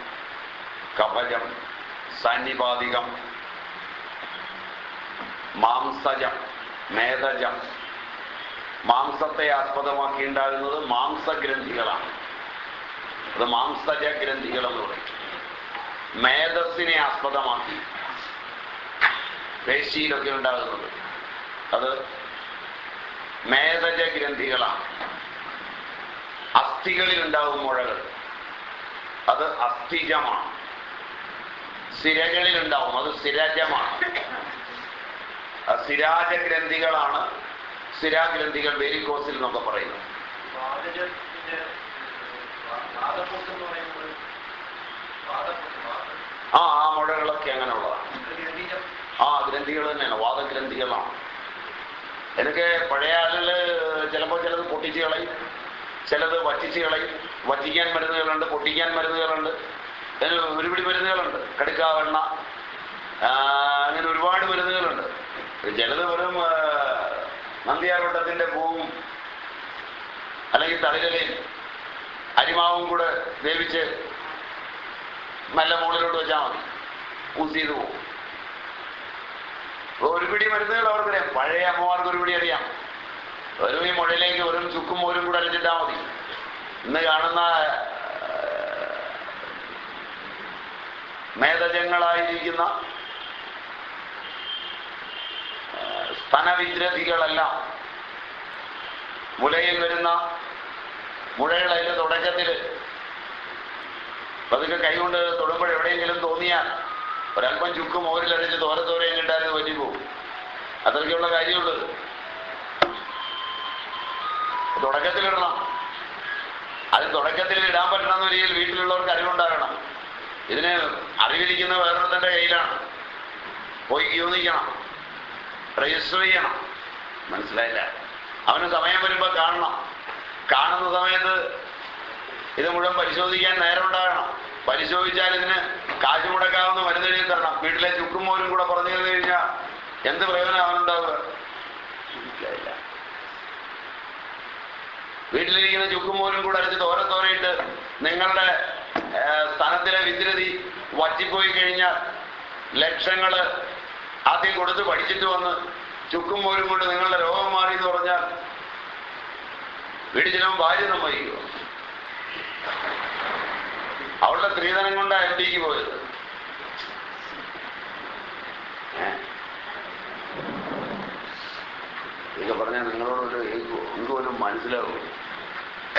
കവചം സാന്നിപാതികം മാംസജം മേധജം. മാംസത്തെ ആസ്പദമാക്കി ഉണ്ടാകുന്നത് മാംസഗ്രന്ഥികളാണ്. അത് മാംസജ ഗ്രന്ഥികൾ എന്ന് പറയും. മേധസ്സിനെ ആസ്പദമാക്കി. പേശിയിലൊക്കെ ഉണ്ടാകുന്നത്. അത് മേധജ ഗ്രന്ഥികളാണ് അസ്ഥികളിൽ ഉണ്ടാകും മുഴകൾ. അത് അസ്ഥിജമാണ്. സിരകളിൽ ഉണ്ടാവും. അത് സിരജമാണ്. സിരാജ ഗ്രന്ഥികളാണ് സിരാഗ്രന്ഥികൾ വേരിക്കോസിൽ എന്നൊക്കെ വാദപ്പൊട്ട് ആ ആ മുഴകളൊക്കെ അങ്ങനെയുള്ളതാണ്. ആ ഗ്രന്ഥികൾ തന്നെയാണ് വാദഗ്രന്ഥികളാണ്. എനിക്ക് പഴയ ആളുകൾ ചിലപ്പോൾ ചിലത് പൊട്ടിച്ച് കളയും ചിലത് വറ്റിച്ച് കളയും വറ്റിക്കാൻ മരുന്നുകളുണ്ട് പൊട്ടിക്കാൻ മരുന്നുകളുണ്ട് ഒരുപിടി മരുന്നുകളുണ്ട്. കടുക്കാവെണ്ണ അങ്ങനെ ഒരുപാട് മരുന്നുകളുണ്ട്. ചിലത് വെറും നന്ദിയാർവട്ടത്തിന്റെ പൂവും അല്ലെങ്കിൽ തളിരലയും അരിമാവും കൂടെ വേവിച്ച് നല്ല മുകളിലോട്ട് വെച്ചാൽ മതി. ഊസ് ചെയ്ത് പോകും ഒരു പിടി മരുന്നുകൾ അവർക്കറിയാം പഴയ അമ്മമാർക്ക് ഒരു പിടി അറിയാം. വെറും ഈ മുഴയിലേക്ക് വെറും ചുക്കും ഒരു കൂടെ അരച്ചിട്ടാൽ മതി. ഇന്ന് കാണുന്ന മേധജങ്ങളായിരിക്കുന്ന സ്തനവിദ്രതികളെല്ലാം മുലയിൽ വരുന്ന മുഴകൾ അതിന്റെ തുടക്കത്തിൽ. പതുക്കെ കൈകൊണ്ട് തൊടുമ്പോൾ എവിടെയെങ്കിലും തോന്നിയാൽ ഒരല്പം ചുക്ക് മോരിലരച്ച് തോര തോരയും കിട്ടാനും പറ്റിപ്പോവും അത്രയ്ക്കുള്ള കാര്യമുള്ളത്. തുടക്കത്തിലിടണം അത് തുടക്കത്തിൽ ഇടാൻ പറ്റണമെന്ന് രീതിയിൽ വീട്ടിലുള്ളവർക്ക് അറിവുണ്ടാകണം. ഇതിന് അറിവിരിക്കുന്ന വേറൊരുത്തന്റെ കയ്യിലാണ്. പോയി ക്യൂ രജിസ്റ്റർ ചെയ്യണം. മനസ്സിലായില്ല? അവന് സമയം വരുമ്പോൾ കാണണം. കാണുന്ന സമയത്ത് ഇത് മുഴുവൻ പരിശോധിക്കാൻ നേരം പരിശോധിച്ചാൽ ഇതിന് കാശ് മുടക്കാവുന്ന മരുന്ന് എഴുതി തരണം. വീട്ടിലെ ചുക്കും മോരും കൂടെ പറഞ്ഞു തന്നു കഴിഞ്ഞാൽ എന്ത് പ്രയോജനം അവനുണ്ടാവുക മനസ്സിലായില്ല വീട്ടിലിരിക്കുന്ന ചുക്കും മോരും കൂടെ അടിച്ച് തോര തോരയിട്ട് നിങ്ങളുടെ സ്ഥലത്തിലെ വിദ്രതി വറ്റിപ്പോയി കഴിഞ്ഞാൽ ലക്ഷങ്ങൾ ആദ്യം കൊടുത്ത് പഠിച്ചിട്ട് വന്ന് ചുക്കും മോരും കൊണ്ട് നിങ്ങളുടെ രോഗം മാറി എന്ന് പറഞ്ഞാൽ വീട്ടിൽ ചിലവും ഭാര്യ സമ്മതിക്കുമോ അവളുടെ സ്ത്രീധനം കൊണ്ടാ എം ഡിക്ക് പോയത്? ഇതൊക്കെ പറഞ്ഞാൽ നിങ്ങളോടൊരു എനിക്ക് പോലും മനസ്സിലാവും.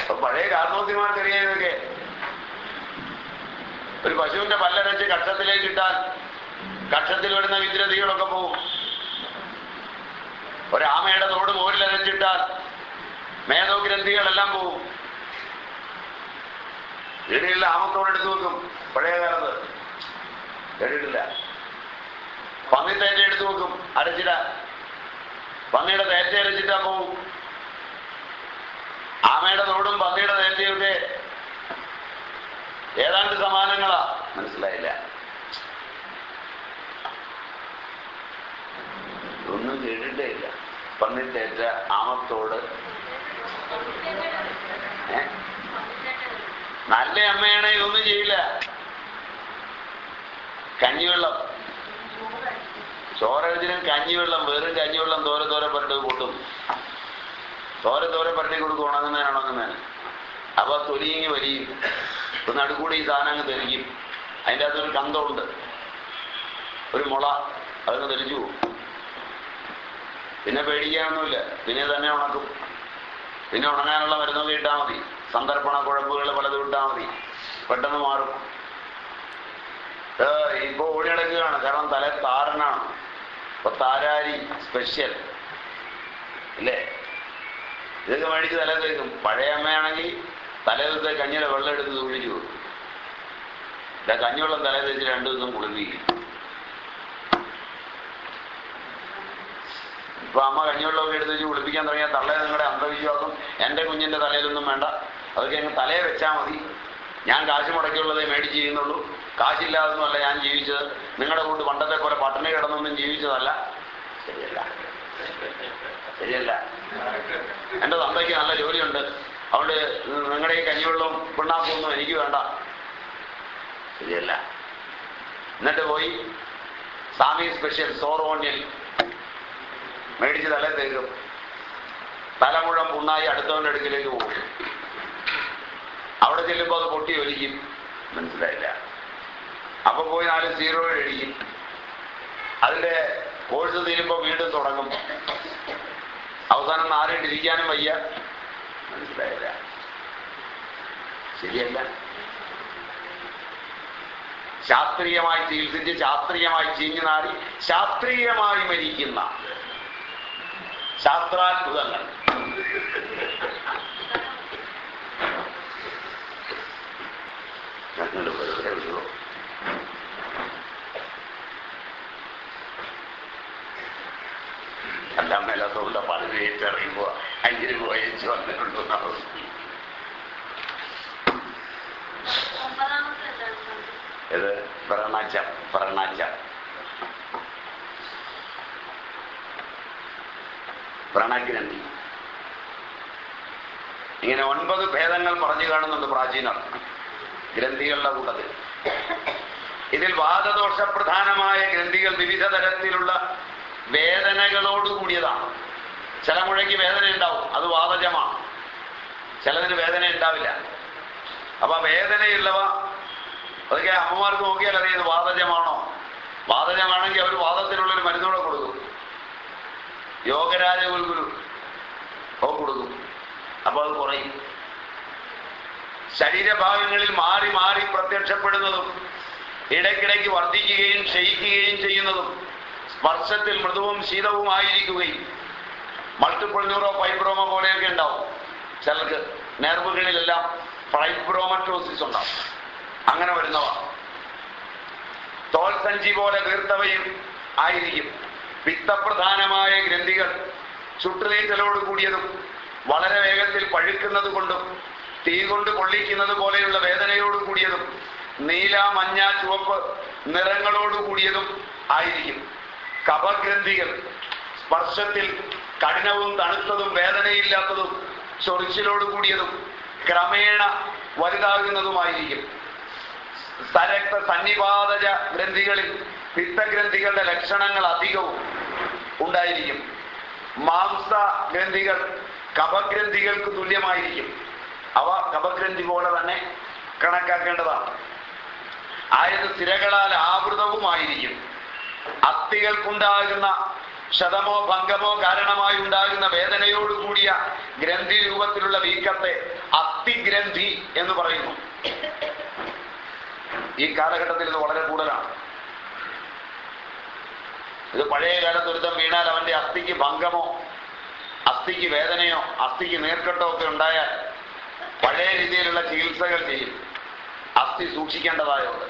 അപ്പൊ പഴയ കാർമോസിമാർ ഇതൊക്കെ ഒരു പശുവിന്റെ പല്ലരച്ച് കക്ഷത്തിലേക്ക് ഇട്ടാൽ കക്ഷത്തിൽ വരുന്ന വിദ്രതികളൊക്കെ പോവും. ഒരാമയുടെ തോട് മോരിലരച്ചിട്ടാൽ മേധോഗ്രന്ഥികളെല്ലാം പോകും വീടുകളിൽ ആമത്തോടെ എടുത്തു വെക്കും. പഴയ കാലത്ത് കേട്ടിട്ടില്ല. പന്നി തേറ്റ എടുത്തു വെക്കും. അരച്ചിടാൻ പന്നിയുടെ തേറ്റ അരച്ചിട്ടാ പോവും. ആമയുടെ തോടും പന്നിയുടെ തേറ്റയൊക്കെ ഏതാണ്ട് സമാനങ്ങളാ. മനസ്സിലായില്ല. ഒന്നും കേട്ടിട്ടേ ഇല്ല. പന്നി തേറ്റ ആമത്തോട്. ഏ? നല്ല അമ്മയാണെ ഇതൊന്നും ചെയ്യില്ല. കഞ്ഞിവെള്ളം. ചോരവചനം കഞ്ഞിവെള്ളം വെറും കഞ്ഞിവെള്ളം തോര തോര പരട്ടി കൂട്ടും. തോര തോര പരട്ടി കൊടുക്കും ഉണങ്ങുന്നതിന് ഉണങ്ങുന്നതിന് അപ്പൊ തൊലിയിങ്ങി വലിയും. ഇപ്പൊ നടുക്കൂടി ഈ സാധനം അങ്ങ് തെറിക്കും അതിന്റെ അകത്തൊരു കന്തമുണ്ട്. ഒരു മുള അതങ്ങ് തെളിച്ചു പിന്നെ പേടിക്കാനൊന്നുമില്ല. പിന്നെ തന്നെ ഉണക്കും. പിന്നെ ഉണങ്ങാനുള്ള മരുന്നൊക്കെ ഇട്ടാൽ മതി. സന്ദർപ്പണ കുഴമ്പുകൾ പലതും ഇട്ടാൽ മതി. പെട്ടെന്ന് മാറും. ഇപ്പൊ ഓടി കാരണം തല താരനാണ്. അപ്പൊ താരാരി സ്പെഷ്യൽ ഇല്ലേ ഇതൊക്കെ മേടിച്ച് തല തേക്കും. പഴയ അമ്മയാണെങ്കിൽ തലേ ദിവസത്തെ കഞ്ഞിയുടെ വെള്ളം എടുത്ത് തുള്ളിച്ചു കൊടുക്കും. ഇല്ല കഞ്ഞിവെള്ളം തലേ തേച്ച് രണ്ടു ദിവസം കുളിപ്പിക്കും. ഇപ്പൊ അമ്മ കഞ്ഞിവെള്ളമൊക്കെ എടുത്ത് വെച്ച് കുളിപ്പിക്കാൻ തുടങ്ങിയാൽ തള്ളേ നിങ്ങളുടെ അന്ധവിശ്വാസം എന്റെ കുഞ്ഞിന്റെ തലയിലൊന്നും വേണ്ട. അതൊക്കെ അങ്ങ് തലയെ വെച്ചാൽ മതി. ഞാൻ കാശ് മുടക്കിയുള്ളതേ മേടിച്ച് ചെയ്യുന്നുള്ളൂ. കാശില്ലാതൊന്നുമല്ല ഞാൻ ജീവിച്ചത്. നിങ്ങളുടെ കൂട്ട് പണ്ടത്തെ പോലെ പട്ടണി കിടന്നൊന്നും ജീവിച്ചതല്ല. ശരിയല്ല. ശരിയല്ല. എന്റെ തന്തയ്ക്ക് നല്ല ജോലിയുണ്ട്. അതുകൊണ്ട് നിങ്ങളുടെ ഈ കഞ്ഞിവെള്ളവും പിണ്ണാക്കൊന്നും എനിക്ക് വേണ്ട. ശരിയല്ല. എന്നിട്ട് പോയി. സാമി സ്പെഷ്യൽ സോറോണിയൽ. മേടിച്ച് തല തേക്കും. തലമുഴം പുണ്ണായി അടുത്തവന്റെ അടുക്കിലേക്ക് പോകും. അവിടെ ചെല്ലുമ്പോൾ അത് പൊട്ടി ഒലിക്കും മനസ്സിലായില്ല. അപ്പൊ പോയി നാല് സീറോ എഴുതിക്കും അതിന്റെ കോഴ്സ് തീരുമ്പോ വീണ്ടും തുടങ്ങും. അവസാനം നാലിട്ടിരിക്കാനും വയ്യ. മനസ്സിലായില്ല. ശരിയല്ല. ശാസ്ത്രീയമായി ചികിത്സിച്ച് ശാസ്ത്രീയമായി ചീഞ്ഞു നാടി ശാസ്ത്രീയമായി മരിക്കുന്ന ശാസ്ത്രാത്ഭുതങ്ങൾ. ഇത് പ്രണജ പ്രണജ പ്രണഗ്രന്ഥി ഇങ്ങനെ ഒൻപത് ഭേദങ്ങൾ പറഞ്ഞു കാണുന്നുണ്ട് പ്രാചീനർ. ഗ്രന്ഥികളുടെ കൂട്ടത്തിൽ. ഇതിൽ വാദദോഷപ്രധാനമായ ഗ്രന്ഥികൾ വിവിധ തരത്തിലുള്ള വേദനകളോട് കൂടിയതാണ്. ചില മുഴയ്ക്ക് വേദന ഉണ്ടാവും അത് വാദജമാണ്. ചിലതിന് വേദന ഉണ്ടാവില്ല. അപ്പൊ വേദനയുള്ളവ അതൊക്കെ അമ്മമാർക്ക് നോക്കിയാൽ അറിയാം വാതജമാണോ? വാതജമാണെങ്കിൽ അവർ വാദത്തിനുള്ളൊരു മരുന്നുകൂടെ കൊടുക്കും. യോഗരാജ ഗുരു കൊടുക്കും. അപ്പൊ അത് കുറയും. ശരീരഭാഗങ്ങളിൽ മാറി മാറി പ്രത്യക്ഷപ്പെടുന്നതും ഇടയ്ക്കിടയ്ക്ക് വർദ്ധിക്കുകയും ക്ഷയിക്കുകയും ചെയ്യുന്നതും സ്പർശത്തിൽ മൃദുവും ശീതവുമായിരിക്കുകയും മൾട്ടിപ്പിൾ ന്യൂറോ ഫൈബ്രോമ പോലെയൊക്കെ ഉണ്ടാവും. ചിലർക്ക് നെർവുകളിലെല്ലാം ഫൈബ്രോമറ്റോസിസ് ഉണ്ടാവും. അങ്ങനെ വരുന്നവ. തോൽസഞ്ചി പോലെ വീർത്തവയും ആയിരിക്കും. പിത്തപ്രധാനമായ ഗ്രന്ഥികൾ ചുട്ടുനീറ്റലോട് കൂടിയതും വളരെ വേഗത്തിൽ പഴുക്കുന്നത് കൊണ്ടും തീ കൊണ്ട് പൊള്ളിക്കുന്നത് പോലെയുള്ള വേദനയോട് കൂടിയതും നീല മഞ്ഞ ചുവപ്പ് നിറങ്ങളോട് കൂടിയതും ആയിരിക്കും. കപഗ്രന്ഥികൾ സ്പർശത്തിൽ കഠിനവും തണുത്തതും വേദനയില്ലാത്തതും ചൊറിച്ചിലോട് കൂടിയതും ക്രമേണ വലുതാകുന്നതുമായിരിക്കും. സരക്ത സന്നിപാതജ ഗ്രന്ഥികളിൽ പിത്തഗ്രന്ഥികളുടെ ലക്ഷണങ്ങൾ അധികവും ഉണ്ടായിരിക്കും. മാംസ ഗ്രന്ഥികൾ കപഗ്രന്ഥികൾക്ക് തുല്യമായിരിക്കും. അവ കപഗ്രന്ഥി പോലെ തന്നെ കണക്കാക്കേണ്ടതാണ്. ആയത് സ്ഥിരകളാൽ ആവൃതവുമായിരിക്കും. അസ്ഥികൾക്കുണ്ടാകുന്ന ക്ഷതമോ ഭംഗമോ കാരണമായി ഉണ്ടാകുന്ന വേദനയോടുകൂടിയ ഗ്രന്ഥി രൂപത്തിലുള്ള വീക്കത്തെ അസ്ഥിഗ്രന്ഥി എന്ന് പറയുന്നു. ഈ കാലഘട്ടത്തിൽ ഇത് വളരെ കൂടുതലാണ്. ഇത് പഴയ കാലത്ത് ഒരുത്തം വീണാൽ അവന്റെ അസ്ഥിക്ക് ഭംഗമോ അസ്ഥിക്ക് വേദനയോ അസ്ഥിക്ക് നേർക്കെട്ടോ ഒക്കെ ഉണ്ടായാൽ പഴയ രീതിയിലുള്ള ചികിത്സകൾ ചെയ്യും. അസ്ഥി സൂക്ഷിക്കേണ്ടതായുണ്ട്.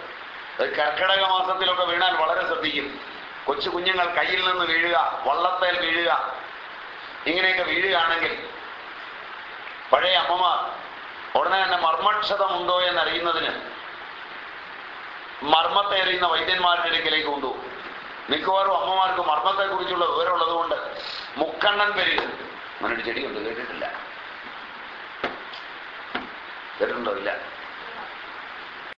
കർക്കിടക മാസത്തിലൊക്കെ വീണാൽ വളരെ ശ്രദ്ധിക്കും. കൊച്ചു കുഞ്ഞുങ്ങൾ കയ്യിൽ നിന്ന് വീഴുക വള്ളത്തേൽ വീഴുക ഇങ്ങനെയൊക്കെ വീഴുകയാണെങ്കിൽ പഴയ അമ്മമാർ ഉടനെ തന്നെ മർമ്മക്ഷതമുണ്ടോ എന്നറിയുന്നതിന് മർമ്മത്തെ അറിയുന്ന വൈദ്യന്മാരുടെ അടുക്കിലേക്ക് കൊണ്ടുപോകും മിക്കവാറും അമ്മമാർക്ക് മർമ്മത്തെ കുറിച്ചുള്ള വിവരമുള്ളത് കൊണ്ട് മുക്കണ്ണൻ പേര് അങ്ങനൊരു ചെടിയുണ്ട് കേട്ടിട്ടില്ല. കേട്ടിട്ടുണ്ടോ ഇല്ല?